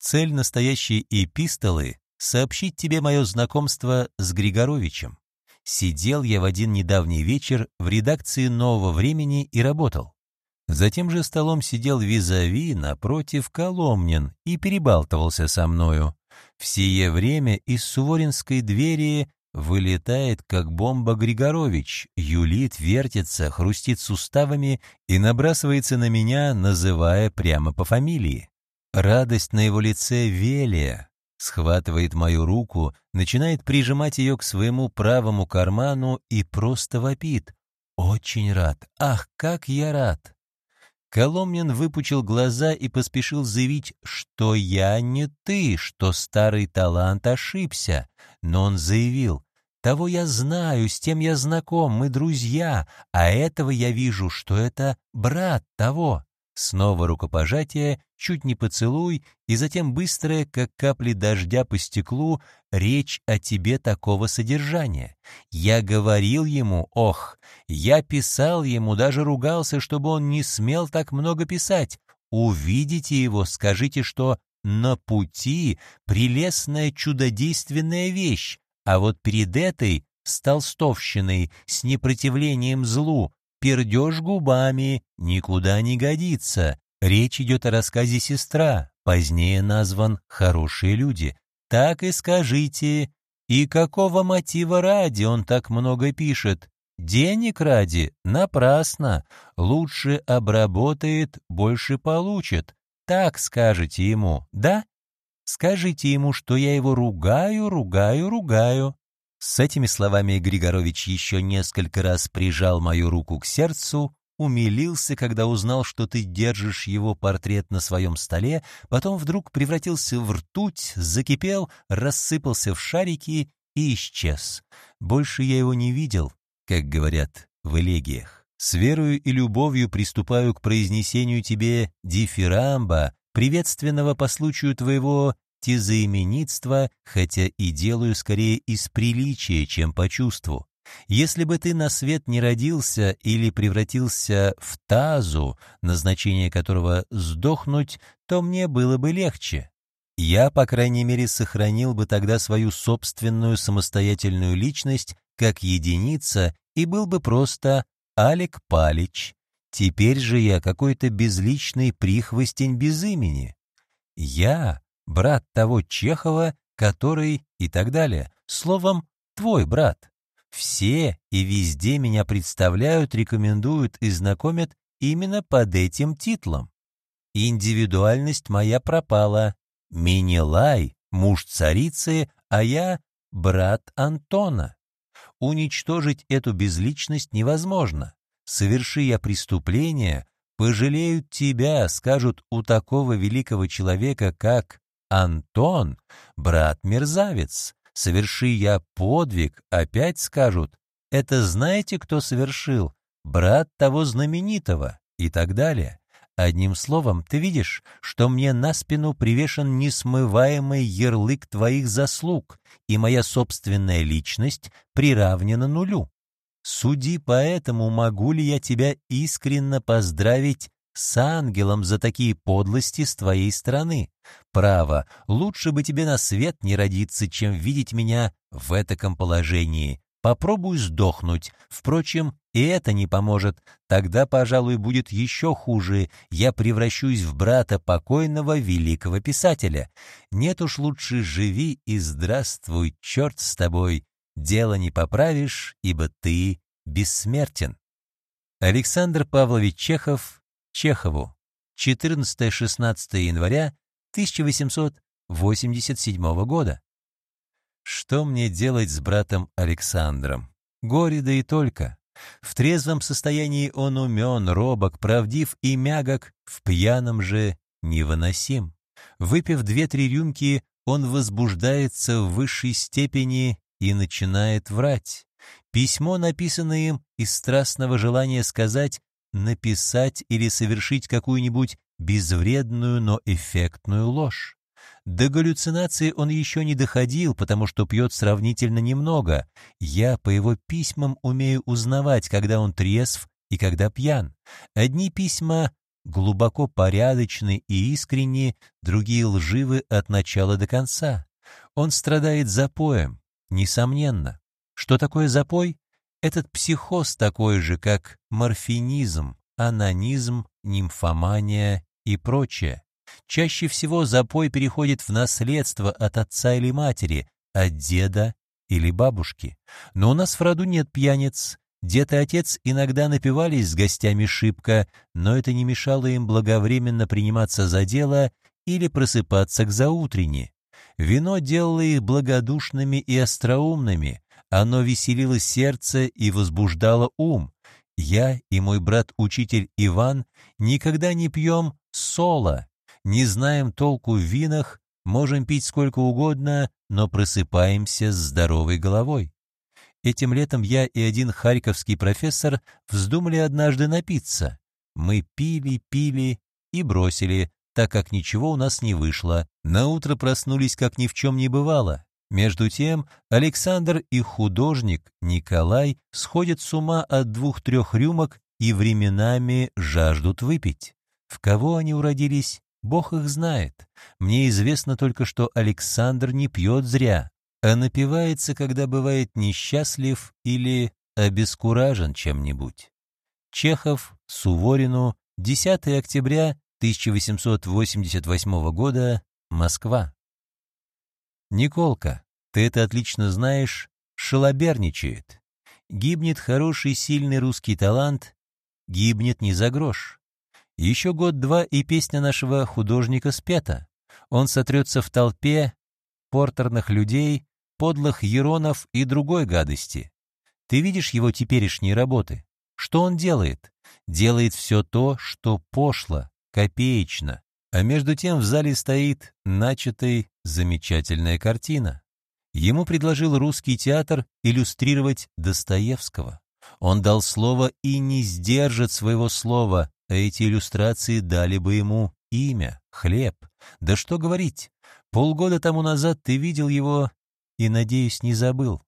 Цель настоящей эпистолы — сообщить тебе мое знакомство с Григоровичем. Сидел я в один недавний вечер в редакции «Нового времени» и работал. За тем же столом сидел визави напротив Коломнин и перебалтывался со мною. В сие время из Суворинской двери вылетает, как бомба Григорович, юлит, вертится, хрустит суставами и набрасывается на меня, называя прямо по фамилии. Радость на его лице Велия, схватывает мою руку, начинает прижимать ее к своему правому карману и просто вопит. «Очень рад! Ах, как я рад!» Коломнин выпучил глаза и поспешил заявить, что я не ты, что старый талант ошибся. Но он заявил, того я знаю, с тем я знаком, мы друзья, а этого я вижу, что это брат того. Снова рукопожатие, чуть не поцелуй, и затем быстрая, как капли дождя по стеклу, речь о тебе такого содержания. Я говорил ему, ох, я писал ему, даже ругался, чтобы он не смел так много писать. Увидите его, скажите, что на пути прелестная чудодейственная вещь, а вот перед этой, с толстовщиной, с непротивлением злу, пердеж губами, никуда не годится. Речь идет о рассказе «Сестра», позднее назван «Хорошие люди». Так и скажите. И какого мотива ради он так много пишет? Денег ради? Напрасно. Лучше обработает, больше получит. Так скажете ему, да? Скажите ему, что я его ругаю, ругаю, ругаю. С этими словами Григорович еще несколько раз прижал мою руку к сердцу, умилился, когда узнал, что ты держишь его портрет на своем столе, потом вдруг превратился в ртуть, закипел, рассыпался в шарики и исчез. Больше я его не видел, как говорят в элегиях. С верою и любовью приступаю к произнесению тебе дифирамба, приветственного по случаю твоего тезаименитства, хотя и делаю скорее из приличия, чем по чувству. Если бы ты на свет не родился или превратился в тазу, назначение которого сдохнуть, то мне было бы легче. Я, по крайней мере, сохранил бы тогда свою собственную самостоятельную личность как единица и был бы просто Алек Палич. Теперь же я какой-то безличный прихвостень без имени. Я брат того Чехова, который и так далее. Словом, твой брат. Все и везде меня представляют, рекомендуют и знакомят именно под этим титлом. Индивидуальность моя пропала. Минилай, муж царицы, а я брат Антона. Уничтожить эту безличность невозможно. Соверши я преступление, пожалеют тебя, скажут у такого великого человека, как Антон, брат-мерзавец, соверши я подвиг, опять скажут, это знаете, кто совершил? Брат того знаменитого и так далее. Одним словом, ты видишь, что мне на спину привешен несмываемый ярлык твоих заслуг, и моя собственная личность приравнена нулю. Суди поэтому, могу ли я тебя искренно поздравить с ангелом за такие подлости с твоей стороны. Право, лучше бы тебе на свет не родиться, чем видеть меня в этаком положении. Попробуй сдохнуть. Впрочем, и это не поможет. Тогда, пожалуй, будет еще хуже. Я превращусь в брата покойного великого писателя. Нет уж лучше живи и здравствуй, черт с тобой. Дело не поправишь, ибо ты бессмертен. Александр Павлович Чехов Чехову 14-16 января 1887 года. Что мне делать с братом Александром? Горе да и только. В трезвом состоянии он умен, робок, правдив и мягок, в пьяном же невыносим. Выпив две-три рюмки, он возбуждается в высшей степени и начинает врать. Письмо, написанное им из страстного желания сказать написать или совершить какую-нибудь безвредную, но эффектную ложь. До галлюцинации он еще не доходил, потому что пьет сравнительно немного. Я по его письмам умею узнавать, когда он трезв и когда пьян. Одни письма глубоко порядочны и искренни, другие лживы от начала до конца. Он страдает запоем, несомненно. Что такое запой? Этот психоз такой же, как морфинизм, анонизм, нимфомания и прочее. Чаще всего запой переходит в наследство от отца или матери, от деда или бабушки. Но у нас в роду нет пьяниц. Дед и отец иногда напивались с гостями шибко, но это не мешало им благовременно приниматься за дело или просыпаться к заутренне. Вино делало их благодушными и остроумными, оно веселило сердце и возбуждало ум. Я и мой брат-учитель Иван никогда не пьем соло, не знаем толку в винах, можем пить сколько угодно, но просыпаемся с здоровой головой. Этим летом я и один харьковский профессор вздумали однажды напиться. Мы пили, пили и бросили, так как ничего у нас не вышло. На утро проснулись, как ни в чем не бывало. Между тем Александр и художник Николай сходят с ума от двух-трех рюмок и временами жаждут выпить. В кого они уродились, Бог их знает. Мне известно только, что Александр не пьет зря, а напивается, когда бывает несчастлив или обескуражен чем-нибудь. Чехов, Суворину, 10 октября 1888 года, Москва. Николка, ты это отлично знаешь, шалоберничает. Гибнет хороший, сильный русский талант, гибнет не за грош. Еще год-два, и песня нашего художника спета. Он сотрется в толпе портерных людей, подлых еронов и другой гадости. Ты видишь его теперешние работы? Что он делает? Делает все то, что пошло, копеечно. А между тем в зале стоит начатая замечательная картина. Ему предложил русский театр иллюстрировать Достоевского. Он дал слово и не сдержит своего слова, а эти иллюстрации дали бы ему имя, хлеб. Да что говорить, полгода тому назад ты видел его и, надеюсь, не забыл.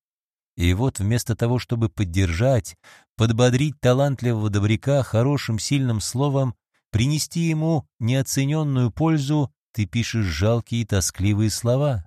И вот вместо того, чтобы поддержать, подбодрить талантливого добряка хорошим сильным словом, принести ему неоцененную пользу, ты пишешь жалкие и тоскливые слова.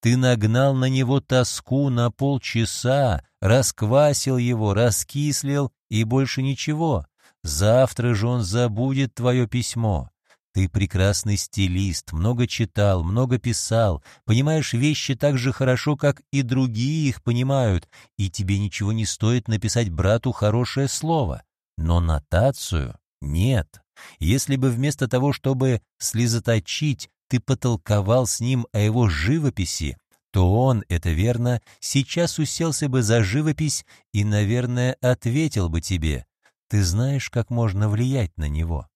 Ты нагнал на него тоску на полчаса, расквасил его, раскислил и больше ничего. Завтра же он забудет твое письмо. Ты прекрасный стилист, много читал, много писал, понимаешь вещи так же хорошо, как и другие их понимают, и тебе ничего не стоит написать брату хорошее слово. Но нотацию нет. Если бы вместо того, чтобы слезоточить, ты потолковал с ним о его живописи, то он, это верно, сейчас уселся бы за живопись и, наверное, ответил бы тебе. Ты знаешь, как можно влиять на него.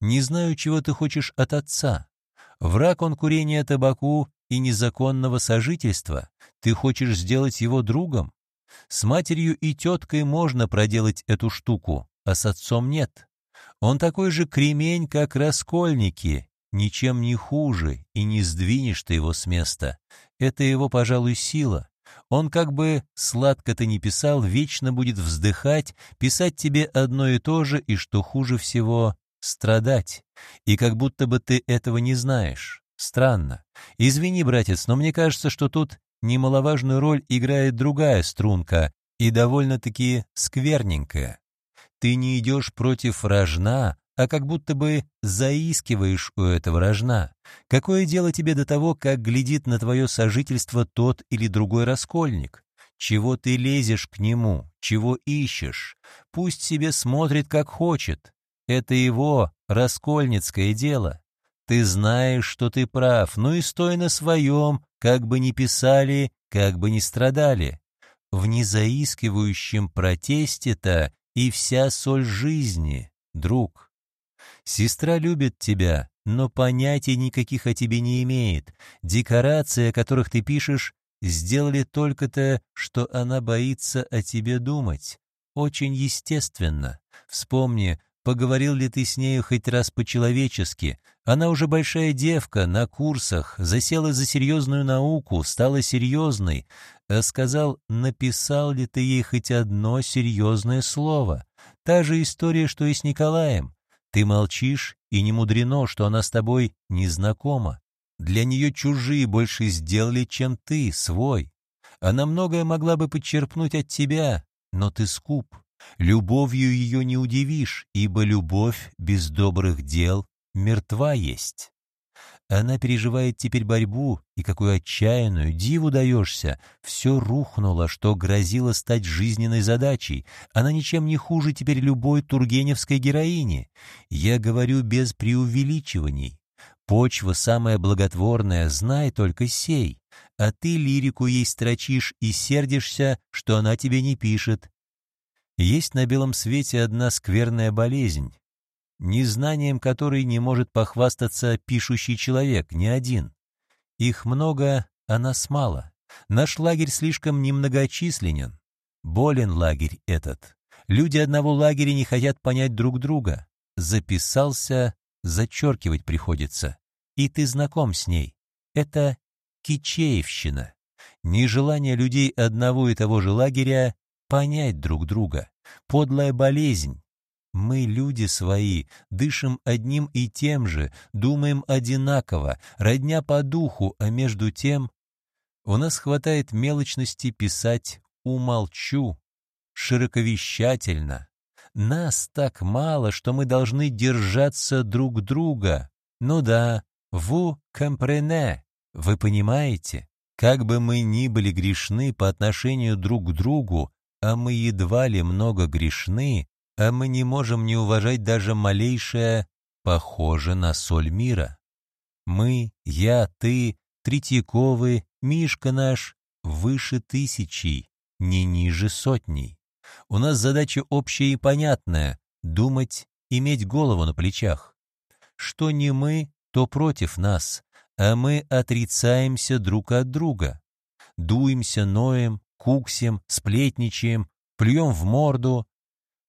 Не знаю, чего ты хочешь от отца. Враг он курения табаку и незаконного сожительства. Ты хочешь сделать его другом? С матерью и теткой можно проделать эту штуку, а с отцом нет. Он такой же кремень, как раскольники, ничем не хуже, и не сдвинешь ты его с места. Это его, пожалуй, сила. Он как бы сладко ты не писал, вечно будет вздыхать, писать тебе одно и то же, и, что хуже всего, страдать. И как будто бы ты этого не знаешь. Странно. Извини, братец, но мне кажется, что тут немаловажную роль играет другая струнка, и довольно-таки скверненькая. Ты не идешь против рожна, а как будто бы заискиваешь у этого рожна. Какое дело тебе до того, как глядит на твое сожительство тот или другой раскольник? Чего ты лезешь к нему, чего ищешь? Пусть себе смотрит, как хочет. Это его раскольницкое дело. Ты знаешь, что ты прав, ну и стой на своем, как бы ни писали, как бы ни страдали. В незаискивающем протесте-то и вся соль жизни, друг. Сестра любит тебя, но понятий никаких о тебе не имеет. Декорации, о которых ты пишешь, сделали только-то, что она боится о тебе думать. Очень естественно. Вспомни, поговорил ли ты с нею хоть раз по-человечески. Она уже большая девка, на курсах, засела за серьезную науку, стала серьезной. А сказал, написал ли ты ей хоть одно серьезное слово. Та же история, что и с Николаем. Ты молчишь, и не мудрено, что она с тобой не знакома. Для нее чужие больше сделали, чем ты, свой. Она многое могла бы подчерпнуть от тебя, но ты скуп. Любовью ее не удивишь, ибо любовь без добрых дел мертва есть. Она переживает теперь борьбу, и какую отчаянную, диву даешься. Все рухнуло, что грозило стать жизненной задачей. Она ничем не хуже теперь любой тургеневской героини. Я говорю без преувеличиваний. Почва самая благотворная, знай только сей. А ты лирику ей строчишь и сердишься, что она тебе не пишет. Есть на белом свете одна скверная болезнь, незнанием которой не может похвастаться пишущий человек, ни один. Их много, а нас мало. Наш лагерь слишком немногочисленен. Болен лагерь этот. Люди одного лагеря не хотят понять друг друга. Записался, зачеркивать приходится. И ты знаком с ней. Это кичеевщина. Нежелание людей одного и того же лагеря понять друг друга. Подлая болезнь, мы, люди свои, дышим одним и тем же, думаем одинаково, родня по духу, а между тем у нас хватает мелочности писать «умолчу», широковещательно. Нас так мало, что мы должны держаться друг друга. Ну да, «vous comprenez», вы понимаете? Как бы мы ни были грешны по отношению друг к другу, а мы едва ли много грешны, а мы не можем не уважать даже малейшее «похоже на соль мира». Мы, я, ты, Третьяковы, Мишка наш, выше тысячи, не ниже сотней. У нас задача общая и понятная — думать, иметь голову на плечах. Что не мы, то против нас, а мы отрицаемся друг от друга. Дуемся, ноем, куксим, сплетничаем, плюем в морду,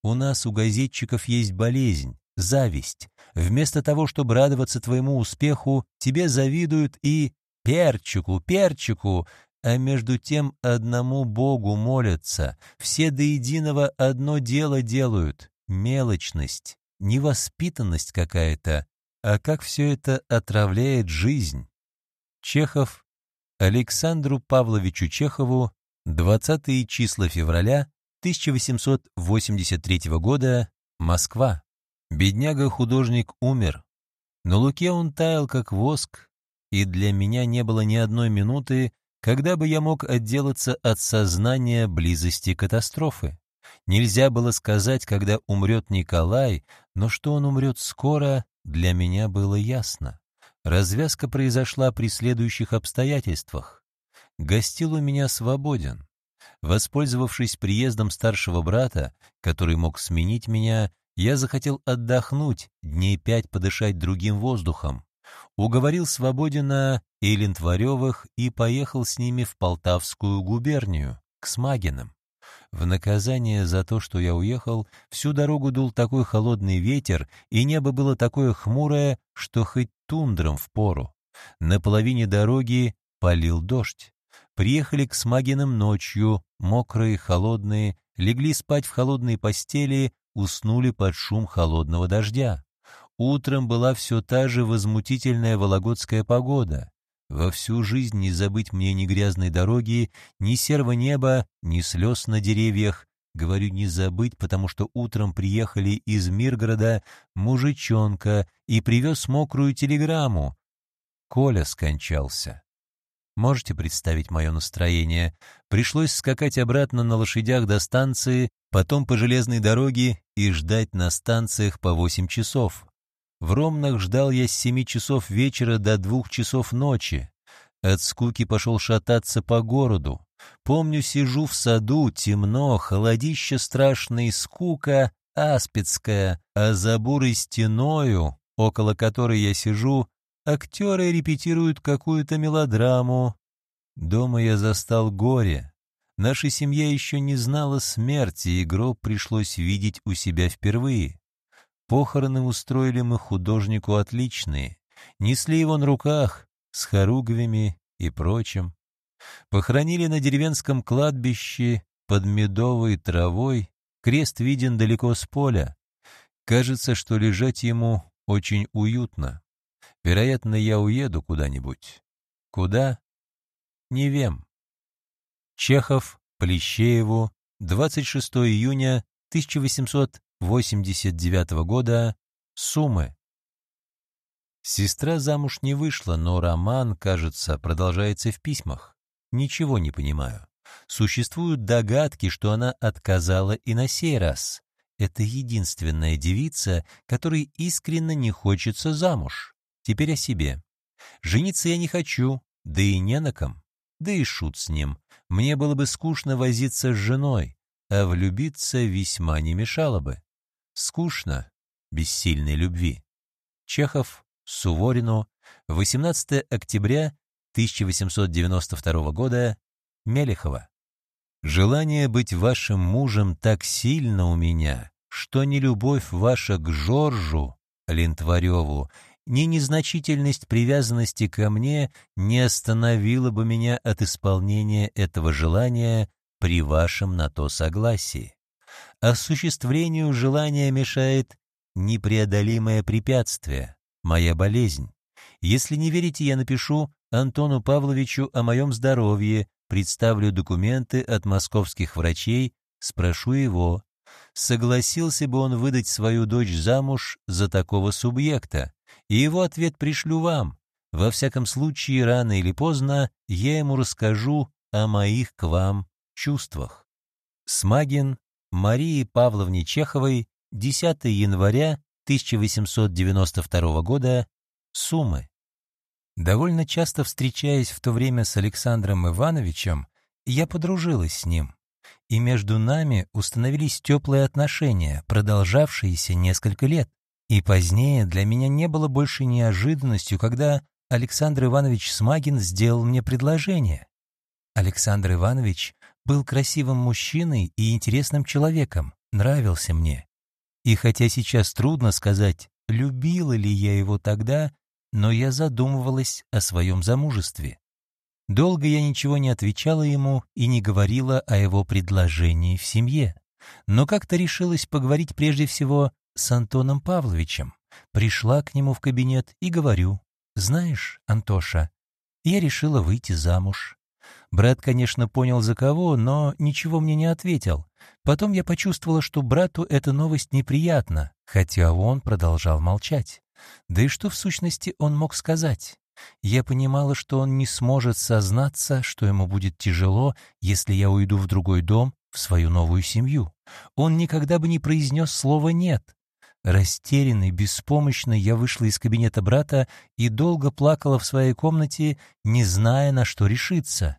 у нас, у газетчиков, есть болезнь, зависть. Вместо того, чтобы радоваться твоему успеху, тебе завидуют и перчику, перчику, а между тем одному Богу молятся. Все до единого одно дело делают — мелочность, невоспитанность какая-то. А как все это отравляет жизнь? Чехов Александру Павловичу Чехову 20 числа февраля 1883 года, Москва. Бедняга-художник умер. На луке он таял, как воск, и для меня не было ни одной минуты, когда бы я мог отделаться от сознания близости катастрофы. Нельзя было сказать, когда умрет Николай, но что он умрет скоро, для меня было ясно. Развязка произошла при следующих обстоятельствах. Гостил у меня свободен. Воспользовавшись приездом старшего брата, который мог сменить меня, я захотел отдохнуть, дней пять подышать другим воздухом. Уговорил Свободина и Лентваревых и поехал с ними в Полтавскую губернию, к Смагинам. В наказание за то, что я уехал, всю дорогу дул такой холодный ветер, и небо было такое хмурое, что хоть тундром впору. На половине дороги полил дождь. Приехали к Смагиным ночью, мокрые, холодные, легли спать в холодной постели, уснули под шум холодного дождя. Утром была все та же возмутительная вологодская погода. Во всю жизнь не забыть мне ни грязной дороги, ни серого неба, ни слез на деревьях. Говорю не забыть, потому что утром приехали из Миргорода мужичонка и привез мокрую телеграмму. Коля скончался. Можете представить мое настроение? Пришлось скакать обратно на лошадях до станции, потом по железной дороге и ждать на станциях по восемь часов. В Ромнах ждал я с семи часов вечера до двух часов ночи. От скуки пошел шататься по городу. Помню, сижу в саду, темно, холодище страшное, скука аспидская, а за бурой стеною, около которой я сижу, Актеры репетируют какую-то мелодраму. Дома я застал горе. Наша семья еще не знала смерти, и гроб пришлось видеть у себя впервые. Похороны устроили мы художнику отличные. Несли его на руках, с хоругвями и прочим. Похоронили на деревенском кладбище под медовой травой, крест виден далеко с поля. Кажется, что лежать ему очень уютно. Вероятно, я уеду куда-нибудь. Куда? Не вем. Чехов, Плещееву, 26 июня 1889 года, Сумы. Сестра замуж не вышла, но роман, кажется, продолжается в письмах. Ничего не понимаю. Существуют догадки, что она отказала и на сей раз. Это единственная девица, которой искренне не хочется замуж. Теперь о себе. Жениться я не хочу, да и не на ком. Да и шут с ним. Мне было бы скучно возиться с женой, а влюбиться весьма не мешало бы. Скучно, без сильной любви. Чехов, Суворину, 18 октября 1892 года, Мелехова. Желание быть вашим мужем так сильно у меня, что ни любовь ваша к Жоржу, Линтвареву, ни незначительность привязанности ко мне не остановила бы меня от исполнения этого желания при вашем на то согласии. Осуществлению желания мешает непреодолимое препятствие, моя болезнь. Если не верите, я напишу Антону Павловичу о моем здоровье, представлю документы от московских врачей, спрошу его, согласился бы он выдать свою дочь замуж за такого субъекта, и его ответ пришлю вам. Во всяком случае, рано или поздно я ему расскажу о моих к вам чувствах. Смагин Марии Павловне Чеховой 10 января 1892 года Сумы. Довольно часто встречаясь в то время с Александром Ивановичем, я подружилась с ним, и между нами установились теплые отношения, продолжавшиеся несколько лет. И позднее для меня не было больше неожиданностью, когда Александр Иванович Смагин сделал мне предложение. Александр Иванович был красивым мужчиной и интересным человеком, нравился мне. И хотя сейчас трудно сказать, любила ли я его тогда, но я задумывалась о своем замужестве. Долго я ничего не отвечала ему и не говорила о его предложении в семье, но как-то решилась поговорить прежде всего с Антоном Павловичем. Пришла к нему в кабинет и говорю, «Знаешь, Антоша, я решила выйти замуж. Брат, конечно, понял за кого, но ничего мне не ответил. Потом я почувствовала, что брату эта новость неприятна, хотя он продолжал молчать. Да и что в сущности он мог сказать? Я понимала, что он не сможет сознаться, что ему будет тяжело, если я уйду в другой дом, в свою новую семью. Он никогда бы не произнес слова «нет». Растерянный, беспомощный, я вышла из кабинета брата и долго плакала в своей комнате, не зная, на что решиться.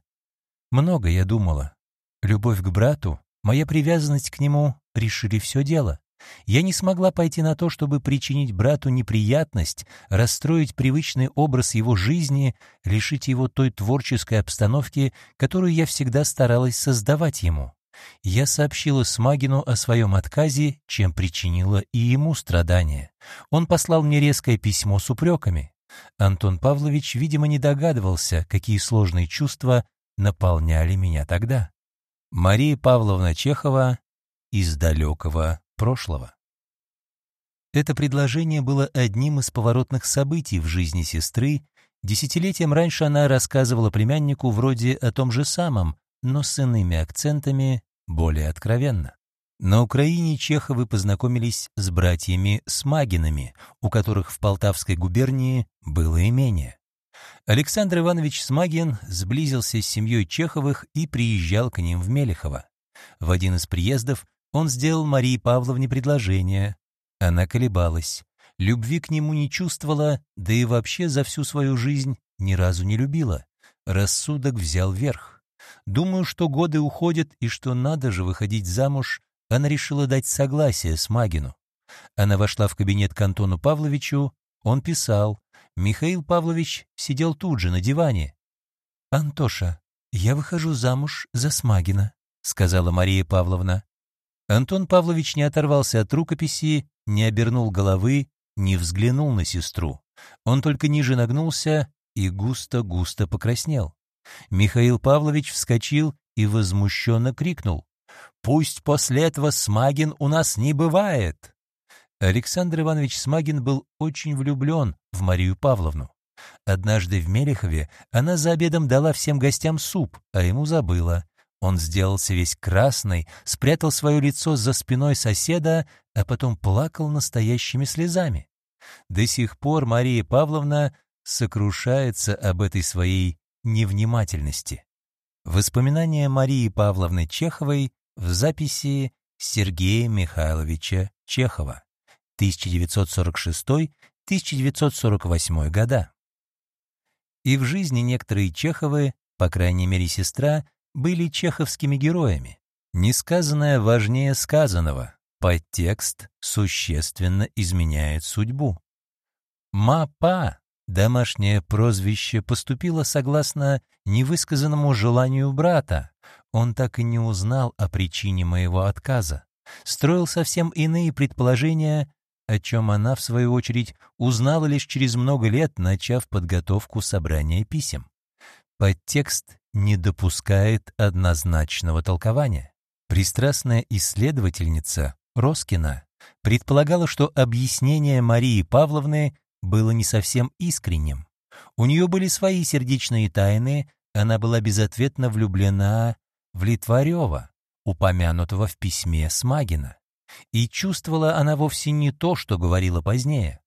Много я думала. Любовь к брату, моя привязанность к нему решили все дело. Я не смогла пойти на то, чтобы причинить брату неприятность, расстроить привычный образ его жизни, лишить его той творческой обстановки, которую я всегда старалась создавать ему. Я сообщила Смагину о своем отказе, чем причинила и ему страдания. Он послал мне резкое письмо с упреками. Антон Павлович, видимо, не догадывался, какие сложные чувства наполняли меня тогда. Мария Павловна Чехова из далекого прошлого. Это предложение было одним из поворотных событий в жизни сестры. Десятилетием раньше она рассказывала племяннику вроде о том же самом, но с иными акцентами, более откровенно. На Украине Чеховы познакомились с братьями Смагинами, у которых в Полтавской губернии было имение. Александр Иванович Смагин сблизился с семьей Чеховых и приезжал к ним в Мелехово. В один из приездов он сделал Марии Павловне предложение. Она колебалась. Любви к нему не чувствовала, да и вообще за всю свою жизнь ни разу не любила. Рассудок взял верх. Думаю, что годы уходят и что надо же выходить замуж, она решила дать согласие с Магину. Она вошла в кабинет к Антону Павловичу, он писал. Михаил Павлович сидел тут же на диване. «Антоша, я выхожу замуж за Смагина», — сказала Мария Павловна. Антон Павлович не оторвался от рукописи, не обернул головы, не взглянул на сестру. Он только ниже нагнулся и густо-густо покраснел. Михаил Павлович вскочил и возмущенно крикнул. «Пусть после этого Смагин у нас не бывает!» Александр Иванович Смагин был очень влюблен в Марию Павловну. Однажды в Мелехове она за обедом дала всем гостям суп, а ему забыла. Он сделался весь красный, спрятал свое лицо за спиной соседа, а потом плакал настоящими слезами. До сих пор Мария Павловна сокрушается об этой своей невнимательности. Воспоминания Марии Павловны Чеховой в записи Сергея Михайловича Чехова, 1946-1948 года. И в жизни некоторые Чеховы, по крайней мере сестра, были чеховскими героями. Несказанное важнее сказанного. Подтекст существенно изменяет судьбу. Мапа, домашнее прозвище, поступило согласно невысказанному желанию брата. Он так и не узнал о причине моего отказа. Строил совсем иные предположения, о чем она, в свою очередь, узнала лишь через много лет, начав подготовку собрания писем. Подтекст не допускает однозначного толкования. Пристрастная исследовательница Роскина предполагала, что объяснение Марии Павловны было не совсем искренним. У нее были свои сердечные тайны, она была безответно влюблена в Литварева, упомянутого в письме Смагина. И чувствовала она вовсе не то, что говорила позднее.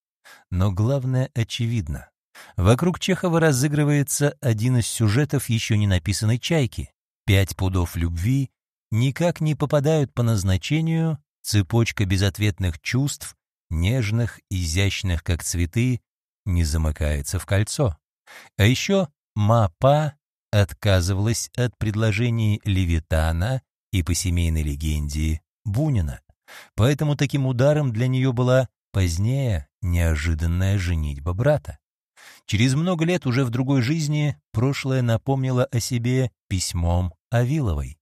Но главное очевидно. Вокруг Чехова разыгрывается один из сюжетов еще не написанной «Чайки». Пять пудов любви никак не попадают по назначению, цепочка безответных чувств, нежных, изящных, как цветы, не замыкается в кольцо. А еще Мапа отказывалась от предложений Левитана и по семейной легенде Бунина. Поэтому таким ударом для нее была позднее неожиданная женитьба брата. Через много лет уже в другой жизни прошлое напомнило о себе письмом Авиловой,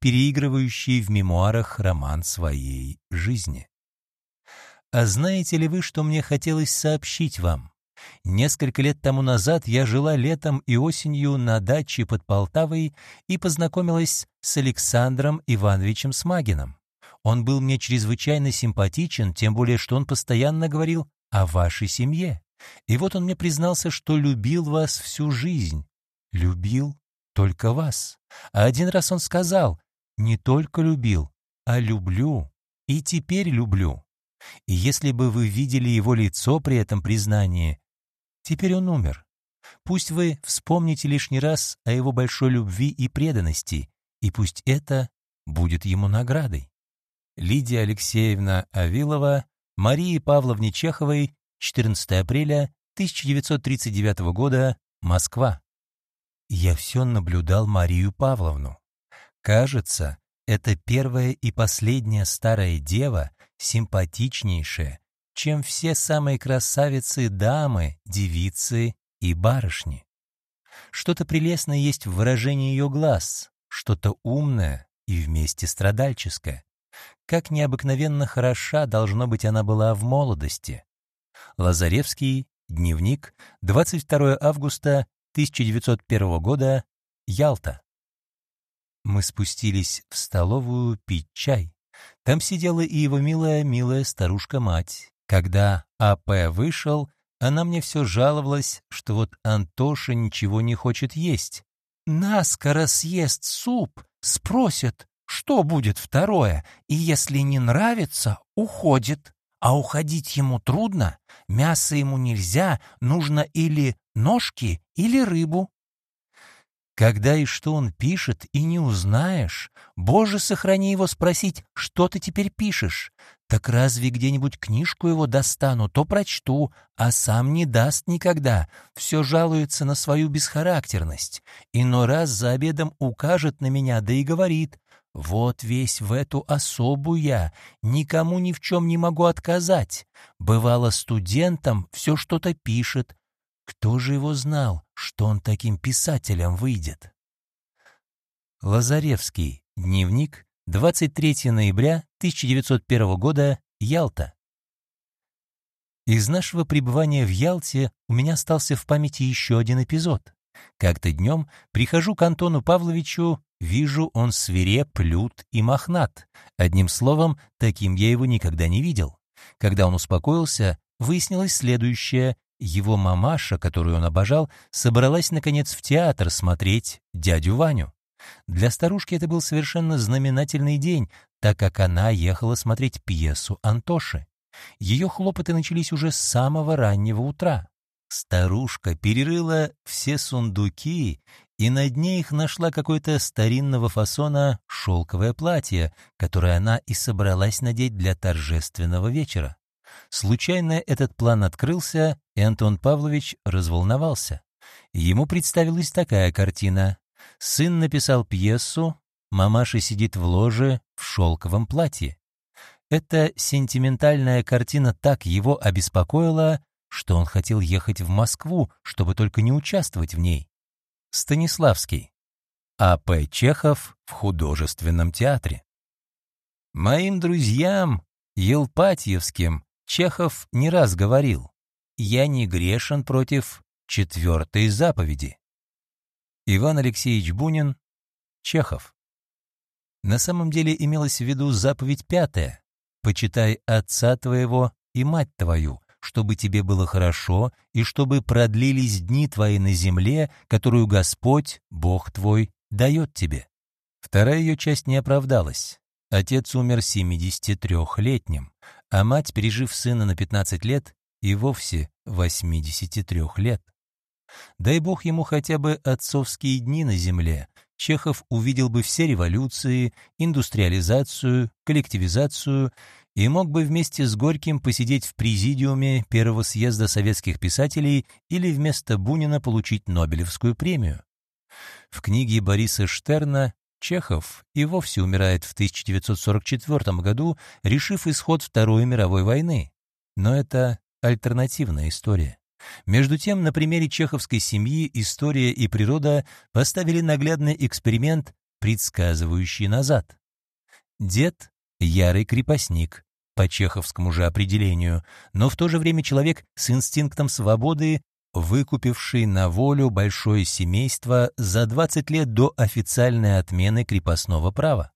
переигрывающей в мемуарах роман своей жизни. А знаете ли вы, что мне хотелось сообщить вам? Несколько лет тому назад я жила летом и осенью на даче под Полтавой и познакомилась с Александром Ивановичем Смагиным. Он был мне чрезвычайно симпатичен, тем более что он постоянно говорил о вашей семье. И вот он мне признался, что любил вас всю жизнь. Любил только вас. А один раз он сказал, не только любил, а люблю. И теперь люблю. И если бы вы видели его лицо при этом признании, теперь он умер. Пусть вы вспомните лишний раз о его большой любви и преданности, и пусть это будет ему наградой. Лидия Алексеевна Авилова, Марии Павловне Чеховой 14 апреля 1939 года, Москва. Я все наблюдал Марию Павловну. Кажется, это первая и последняя старая дева, симпатичнейшая, чем все самые красавицы дамы, девицы и барышни. Что-то прелестное есть в выражении ее глаз, что-то умное и вместе страдальческое. Как необыкновенно хороша, должно быть, она была в молодости. Лазаревский, дневник, 22 августа 1901 года, Ялта. Мы спустились в столовую пить чай. Там сидела и его милая-милая старушка-мать. Когда А.П. вышел, она мне все жаловалась, что вот Антоша ничего не хочет есть. «Наскоро съест суп, спросит, что будет второе, и если не нравится, уходит». А уходить ему трудно, мясо ему нельзя, нужно или ножки, или рыбу. Когда и что он пишет, и не узнаешь, Боже, сохрани его спросить, что ты теперь пишешь. Так разве где-нибудь книжку его достану, то прочту, а сам не даст никогда, все жалуется на свою бесхарактерность. Иной раз за обедом укажет на меня, да и говорит, вот весь в эту особу я, никому ни в чем не могу отказать. Бывало, студентам все что-то пишет. Кто же его знал, что он таким писателем выйдет? Лазаревский. Дневник. 23 ноября 1901 года. Ялта. Из нашего пребывания в Ялте у меня остался в памяти еще один эпизод. Как-то днем прихожу к Антону Павловичу Вижу, он свиреп, лют и мохнат. Одним словом, таким я его никогда не видел. Когда он успокоился, выяснилось следующее. Его мамаша, которую он обожал, собралась, наконец, в театр смотреть «Дядю Ваню». Для старушки это был совершенно знаменательный день, так как она ехала смотреть пьесу Антоши. Ее хлопоты начались уже с самого раннего утра. Старушка перерыла все сундуки и на дне их нашла какое-то старинного фасона шелковое платье, которое она и собралась надеть для торжественного вечера. Случайно этот план открылся, и Антон Павлович разволновался. Ему представилась такая картина. Сын написал пьесу, мамаша сидит в ложе в шелковом платье. Эта сентиментальная картина так его обеспокоила, что он хотел ехать в Москву, чтобы только не участвовать в ней. Станиславский. А. П. Чехов в художественном театре. Моим друзьям, Елпатьевским, Чехов не раз говорил, «Я не грешен против четвертой заповеди». Иван Алексеевич Бунин, Чехов. На самом деле имелось в виду заповедь пятая «Почитай отца твоего и мать твою, чтобы тебе было хорошо и чтобы продлились дни твои на земле, которую Господь, Бог твой, дает тебе». Вторая ее часть не оправдалась. Отец умер 73-летним, а мать, пережив сына на 15 лет, и вовсе 83 лет. Дай бог ему хотя бы отцовские дни на земле, Чехов увидел бы все революции, индустриализацию, коллективизацию и мог бы вместе с Горьким посидеть в президиуме Первого съезда советских писателей или вместо Бунина получить Нобелевскую премию. В книге Бориса Штерна Чехов и вовсе умирает в 1944 году, решив исход Второй мировой войны. Но это альтернативная история. Между тем, на примере чеховской семьи история и природа поставили наглядный эксперимент, предсказывающий назад. Дед — ярый крепостник, по чеховскому же определению, но в то же время человек с инстинктом свободы, выкупивший на волю большое семейство за 20 лет до официальной отмены крепостного права.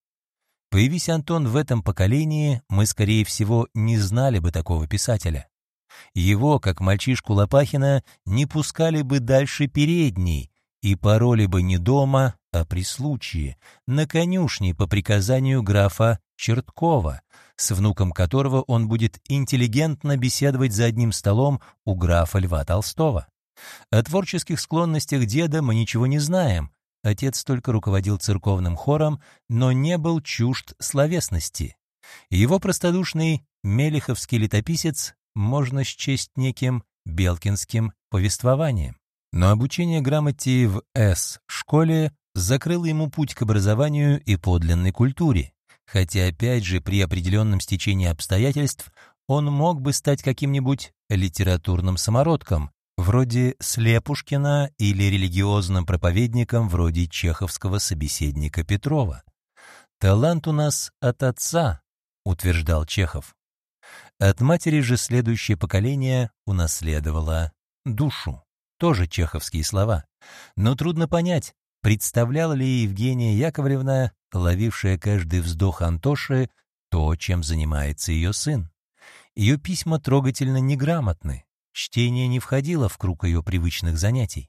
Появись Антон в этом поколении, мы, скорее всего, не знали бы такого писателя. Его, как мальчишку Лопахина, не пускали бы дальше передней и пороли бы не дома, а при случае, на конюшне по приказанию графа Черткова, с внуком которого он будет интеллигентно беседовать за одним столом у графа Льва Толстого. О творческих склонностях деда мы ничего не знаем. Отец только руководил церковным хором, но не был чужд словесности. Его простодушный мелиховский летописец можно счесть неким белкинским повествованием. Но обучение грамоте в С-школе закрыло ему путь к образованию и подлинной культуре, хотя опять же при определенном стечении обстоятельств он мог бы стать каким-нибудь литературным самородком, вроде Слепушкина или религиозным проповедником вроде чеховского собеседника Петрова. «Талант у нас от отца», — утверждал Чехов. От матери же следующее поколение унаследовало душу. Тоже чеховские слова. Но трудно понять, представляла ли Евгения Яковлевна, ловившая каждый вздох Антоши, то, чем занимается ее сын. Ее письма трогательно неграмотны. Чтение не входило в круг ее привычных занятий.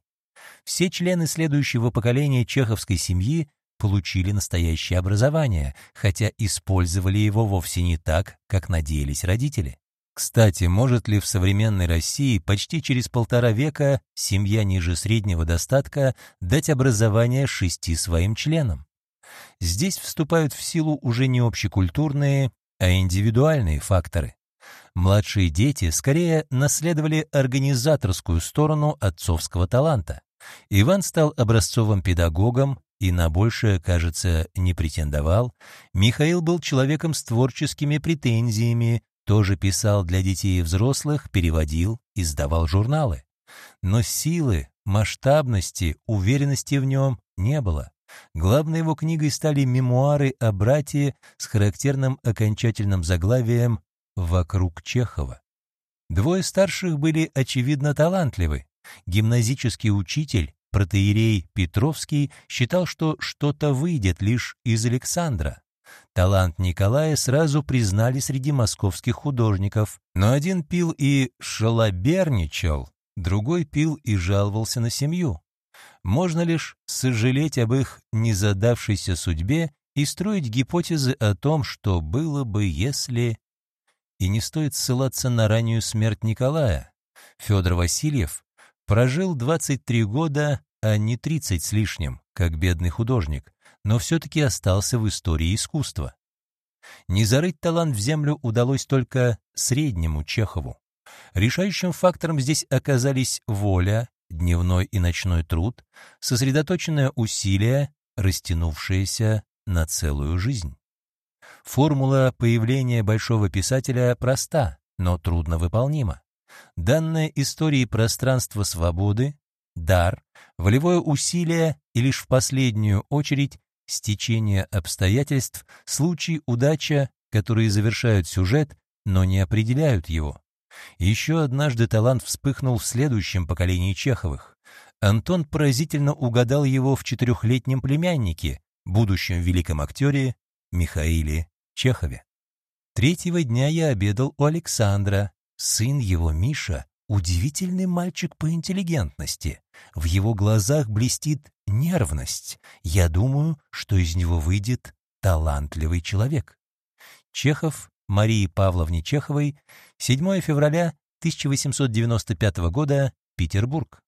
Все члены следующего поколения чеховской семьи получили настоящее образование, хотя использовали его вовсе не так, как надеялись родители. Кстати, может ли в современной России почти через полтора века семья ниже среднего достатка дать образование шести своим членам? Здесь вступают в силу уже не общекультурные, а индивидуальные факторы. Младшие дети скорее наследовали организаторскую сторону отцовского таланта. Иван стал образцовым педагогом, и на большее, кажется, не претендовал, Михаил был человеком с творческими претензиями, тоже писал для детей и взрослых, переводил, издавал журналы. Но силы, масштабности, уверенности в нем не было. Главной его книгой стали мемуары о брате с характерным окончательным заглавием «Вокруг Чехова». Двое старших были очевидно талантливы. Гимназический учитель Протеерей Петровский считал, что что-то выйдет лишь из Александра. Талант Николая сразу признали среди московских художников, но один пил и шалоберничал, другой пил и жаловался на семью. Можно лишь сожалеть об их незадавшейся судьбе и строить гипотезы о том, что было бы, если... И не стоит ссылаться на раннюю смерть Николая. Федор Васильев прожил 23 года, а не 30 с лишним, как бедный художник, но все-таки остался в истории искусства. Не зарыть талант в землю удалось только среднему Чехову. Решающим фактором здесь оказались воля, дневной и ночной труд, сосредоточенное усилие, растянувшееся на целую жизнь. Формула появления большого писателя проста, но трудно выполнима. Данная истории пространство свободы, дар, волевое усилие и лишь в последнюю очередь стечение обстоятельств, случай, удача, которые завершают сюжет, но не определяют его. Еще однажды талант вспыхнул в следующем поколении Чеховых. Антон поразительно угадал его в четырехлетнем племяннике, будущем великом актере Михаиле Чехове. Третьего дня я обедал у Александра. Сын его, Миша, удивительный мальчик по интеллигентности. В его глазах блестит нервность. Я думаю, что из него выйдет талантливый человек. Чехов Марии Павловне Чеховой 7 февраля 1895 года, Петербург.